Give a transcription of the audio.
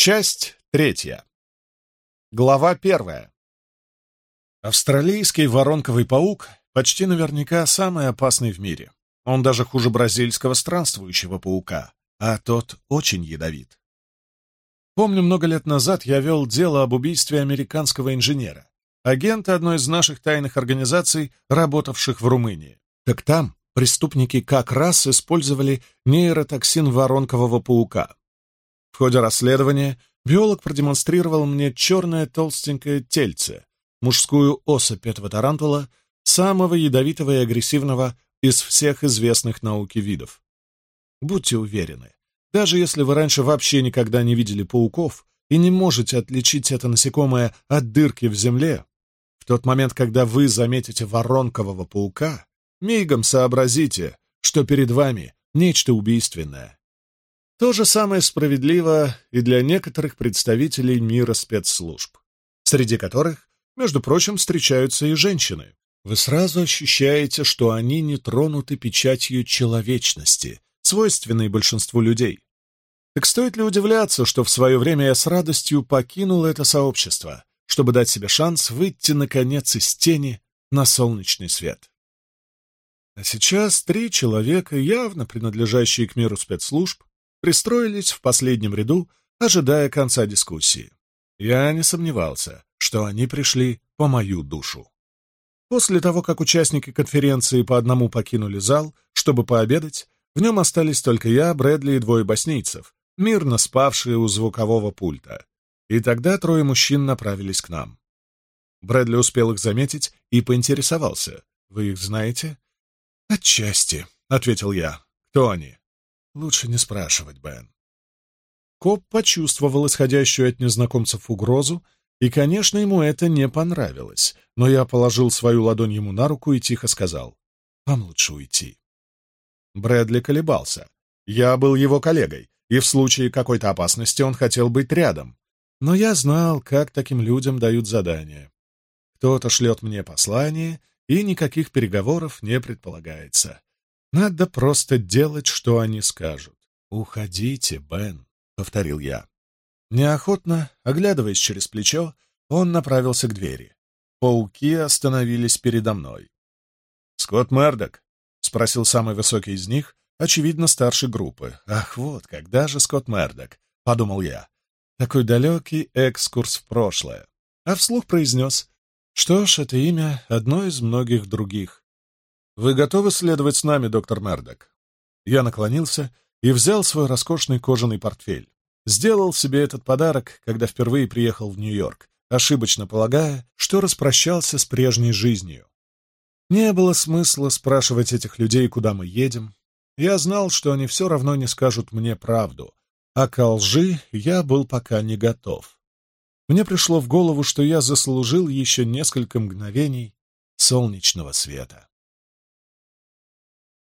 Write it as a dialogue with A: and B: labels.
A: Часть третья. Глава первая. Австралийский воронковый паук почти наверняка самый опасный в мире. Он даже хуже бразильского странствующего паука, а тот очень ядовит. Помню, много лет назад я вел дело об убийстве американского инженера, агента одной из наших тайных организаций, работавших в Румынии. Так там преступники как раз использовали нейротоксин воронкового паука — ходе расследования биолог продемонстрировал мне черное толстенькое тельце, мужскую особь этого тарантула, самого ядовитого и агрессивного из всех известных науки видов. Будьте уверены, даже если вы раньше вообще никогда не видели пауков и не можете отличить это насекомое от дырки в земле, в тот момент, когда вы заметите воронкового паука, мигом сообразите, что перед вами нечто убийственное. То же самое справедливо и для некоторых представителей мира спецслужб, среди которых, между прочим, встречаются и женщины. Вы сразу ощущаете, что они не тронуты печатью человечности, свойственной большинству людей. Так стоит ли удивляться, что в свое время я с радостью покинул это сообщество, чтобы дать себе шанс выйти, наконец, из тени на солнечный свет? А сейчас три человека, явно принадлежащие к миру спецслужб, пристроились в последнем ряду, ожидая конца дискуссии. Я не сомневался, что они пришли по мою душу. После того, как участники конференции по одному покинули зал, чтобы пообедать, в нем остались только я, Брэдли и двое боснийцев, мирно спавшие у звукового пульта. И тогда трое мужчин направились к нам. Брэдли успел их заметить и поинтересовался. «Вы их знаете?» «Отчасти», — ответил я. «Кто они?» лучше не спрашивать, Бен. Коп почувствовал исходящую от незнакомцев угрозу, и, конечно, ему это не понравилось, но я положил свою ладонь ему на руку и тихо сказал, «Вам лучше уйти». Брэдли колебался. Я был его коллегой, и в случае какой-то опасности он хотел быть рядом. Но я знал, как таким людям дают задания. Кто-то шлет мне послание, и никаких переговоров не предполагается. Надо просто делать, что они скажут. «Уходите, Бен», — повторил я. Неохотно, оглядываясь через плечо, он направился к двери. Пауки остановились передо мной. «Скотт Мердок?» — спросил самый высокий из них, очевидно, старший группы. «Ах, вот, когда же Скотт Мердок?» — подумал я. Такой далекий экскурс в прошлое. А вслух произнес. «Что ж, это имя — одно из многих других. «Вы готовы следовать с нами, доктор Мердок?» Я наклонился и взял свой роскошный кожаный портфель. Сделал себе этот подарок, когда впервые приехал в Нью-Йорк, ошибочно полагая, что распрощался с прежней жизнью. Не было смысла спрашивать этих людей, куда мы едем. Я знал, что они все равно не скажут мне правду, а ко лжи я был пока не готов. Мне пришло в голову, что я заслужил еще несколько мгновений солнечного света.